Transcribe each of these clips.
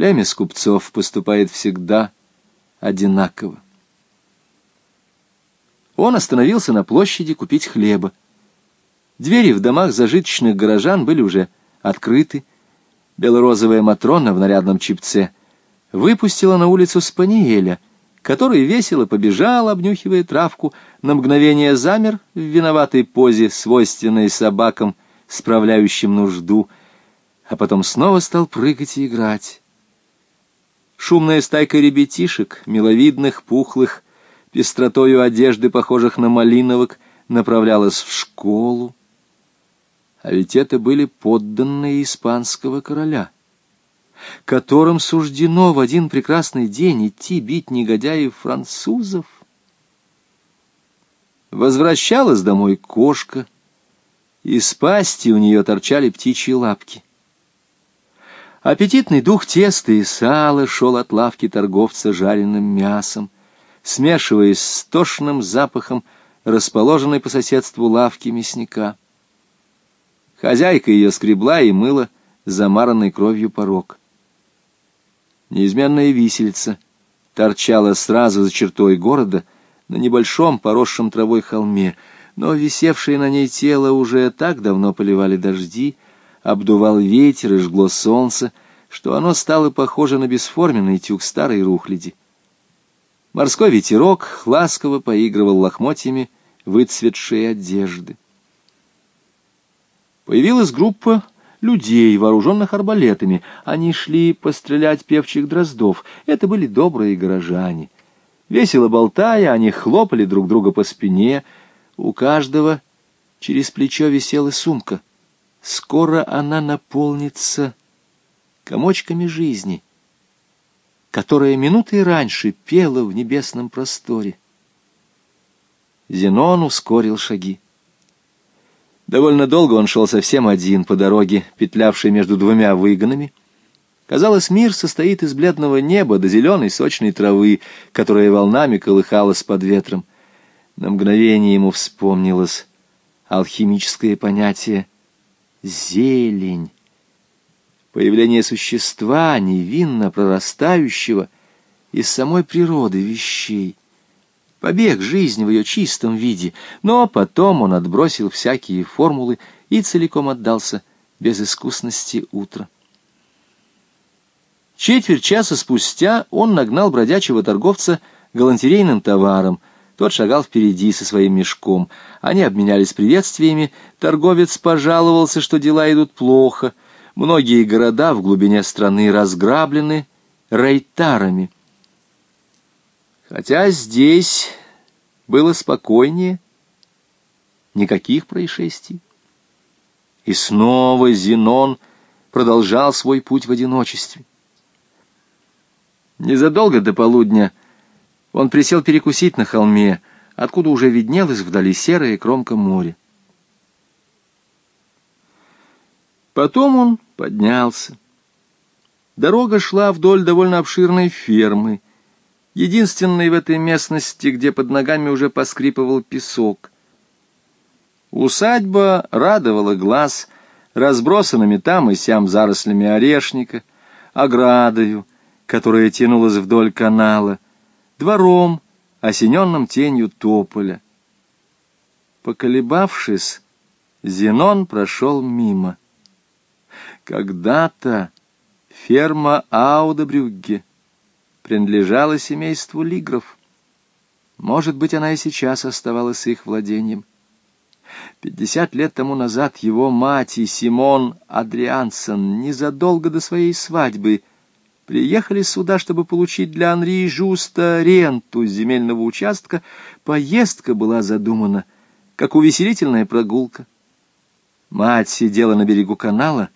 Племя скупцов поступает всегда одинаково. Он остановился на площади купить хлеба. Двери в домах зажиточных горожан были уже открыты. Белорозовая Матрона в нарядном чипце выпустила на улицу Спаниеля, который весело побежал, обнюхивая травку, на мгновение замер в виноватой позе, свойственной собакам, справляющим нужду, а потом снова стал прыгать и играть. Шумная стайка ребятишек, миловидных, пухлых, пестротою одежды, похожих на малиновок, направлялась в школу. А ведь это были подданные испанского короля, которым суждено в один прекрасный день идти бить негодяев французов. Возвращалась домой кошка, из пасти у нее торчали птичьи лапки. Аппетитный дух теста и сала шел от лавки торговца жареным мясом, смешиваясь с тошным запахом расположенной по соседству лавки мясника. Хозяйка ее скребла и мыла замаранной кровью порог. Неизменная висельца торчала сразу за чертой города на небольшом поросшем травой холме, но висевшее на ней тело уже так давно поливали дожди, обдувал ветер и жгло солнце, что оно стало похоже на бесформенный тюк старой рухляди. Морской ветерок ласково поигрывал лохмотьями выцветшие одежды. Появилась группа людей, вооруженных арбалетами. Они шли пострелять певчих дроздов. Это были добрые горожане. Весело болтая, они хлопали друг друга по спине. У каждого через плечо висела сумка — Скоро она наполнится комочками жизни, которая минутой раньше пела в небесном просторе. Зенон ускорил шаги. Довольно долго он шел совсем один по дороге, петлявшей между двумя выгонами. Казалось, мир состоит из бледного неба до зеленой сочной травы, которая волнами колыхалась под ветром. На мгновение ему вспомнилось алхимическое понятие зелень. Появление существа, невинно прорастающего из самой природы вещей. Побег жизни в ее чистом виде, но потом он отбросил всякие формулы и целиком отдался безыскусности утра. Четверть часа спустя он нагнал бродячего торговца галантерейным товаром — тот шагал впереди со своим мешком. Они обменялись приветствиями. Торговец пожаловался, что дела идут плохо. Многие города в глубине страны разграблены рейтарами. Хотя здесь было спокойнее, никаких происшествий. И снова Зенон продолжал свой путь в одиночестве. Незадолго до полудня он присел перекусить на холме, откуда уже виднелась вдали серая кромка моря. Потом он поднялся. Дорога шла вдоль довольно обширной фермы, единственной в этой местности, где под ногами уже поскрипывал песок. Усадьба радовала глаз разбросанными там и сям зарослями орешника, оградою, которая тянулась вдоль канала — двором, осененным тенью тополя. Поколебавшись, Зенон прошел мимо. Когда-то ферма Аудебрюгге принадлежала семейству Лигров. Может быть, она и сейчас оставалась их владением. Пятьдесят лет тому назад его мать и Симон Адриансон незадолго до своей свадьбы приехали сюда, чтобы получить для Анри Жуста ренту земельного участка, поездка была задумана как увеселительная прогулка. Мать сидела на берегу канала,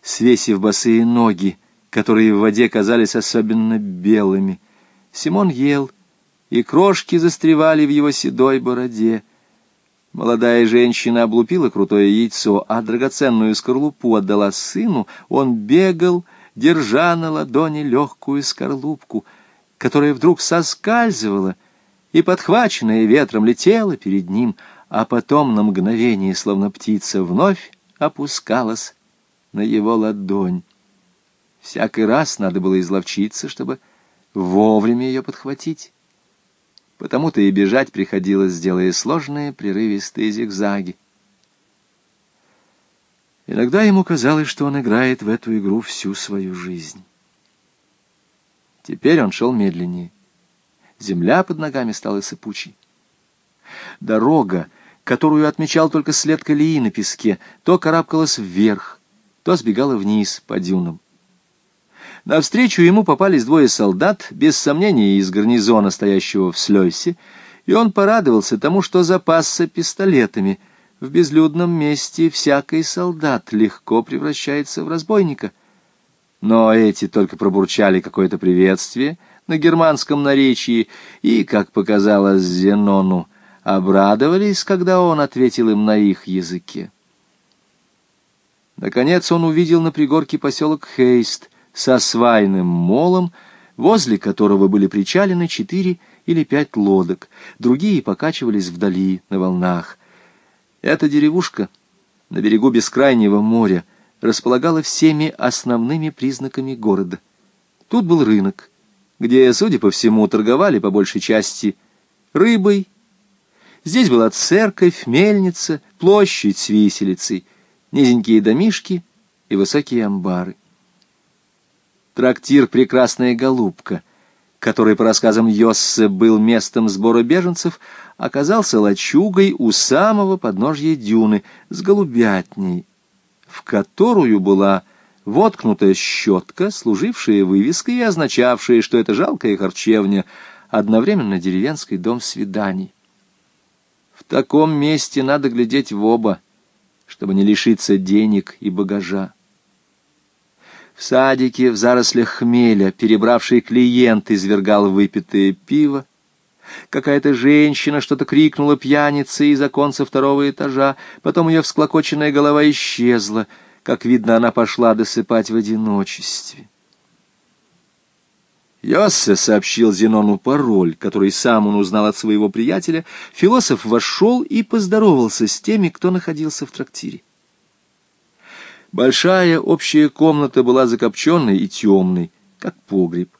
свесив босые ноги, которые в воде казались особенно белыми. Симон ел, и крошки застревали в его седой бороде. Молодая женщина облупила крутое яйцо, а драгоценную скорлупу отдала сыну. Он бегал, держа на ладони легкую скорлупку, которая вдруг соскальзывала и, подхваченная ветром, летела перед ним, а потом на мгновение, словно птица, вновь опускалась на его ладонь. Всякий раз надо было изловчиться, чтобы вовремя ее подхватить. Потому-то и бежать приходилось, делая сложные прерывистые зигзаги. Иногда ему казалось, что он играет в эту игру всю свою жизнь. Теперь он шел медленнее. Земля под ногами стала сыпучей. Дорога, которую отмечал только след колеи на песке, то карабкалась вверх, то сбегала вниз по дюнам. Навстречу ему попались двое солдат, без сомнения из гарнизона, стоящего в Слёйсе, и он порадовался тому, что запасся пистолетами. В безлюдном месте всякий солдат легко превращается в разбойника. Но эти только пробурчали какое-то приветствие на германском наречии и, как показалось Зенону, обрадовались, когда он ответил им на их языке. Наконец он увидел на пригорке поселок Хейст со свайным молом, возле которого были причалены четыре или пять лодок, другие покачивались вдали на волнах. Эта деревушка на берегу бескрайнего моря располагала всеми основными признаками города. Тут был рынок, где, судя по всему, торговали по большей части рыбой, Здесь была церковь, мельница, площадь с виселицей, низенькие домишки и высокие амбары. Трактир «Прекрасная голубка», который, по рассказам Йоссе, был местом сбора беженцев, оказался лачугой у самого подножья дюны с голубятней, в которую была воткнутая щетка, служившая вывеской и означавшая, что это жалкая харчевня, одновременно деревенский дом свиданий. В таком месте надо глядеть в оба, чтобы не лишиться денег и багажа. В садике в зарослях хмеля перебравший клиент извергал выпитое пиво. Какая-то женщина что-то крикнула пьянице из оконца второго этажа, потом ее всклокоченная голова исчезла. Как видно, она пошла досыпать в одиночестве. Йоссе сообщил Зенону пароль, который сам он узнал от своего приятеля. Философ вошел и поздоровался с теми, кто находился в трактире. Большая общая комната была закопченной и темной, как погреб.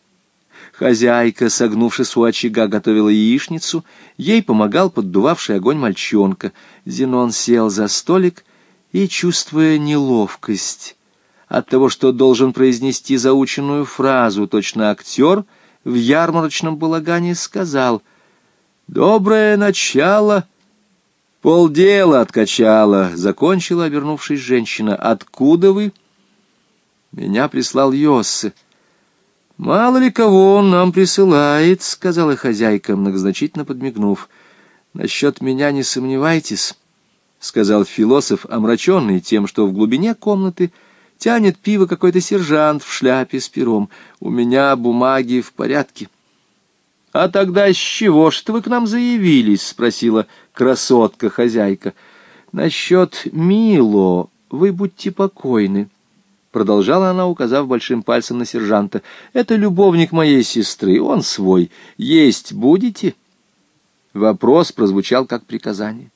Хозяйка, согнувшись у очага, готовила яичницу, ей помогал поддувавший огонь мальчонка. Зенон сел за столик и, чувствуя неловкость, от того, что должен произнести заученную фразу, точно актер в ярмарочном балагане сказал «Доброе начало!» «Полдела откачала», — закончила, обернувшись женщина. «Откуда вы?» «Меня прислал Йоссе». «Мало ли кого он нам присылает», — сказала хозяйка, многозначительно подмигнув. «Насчет меня не сомневайтесь», — сказал философ, омраченный тем, что в глубине комнаты — Тянет пиво какой-то сержант в шляпе с пером. У меня бумаги в порядке. — А тогда с чего ж вы к нам заявились? — спросила красотка-хозяйка. — Насчет Мило вы будьте покойны. Продолжала она, указав большим пальцем на сержанта. — Это любовник моей сестры, он свой. Есть будете? Вопрос прозвучал как приказание.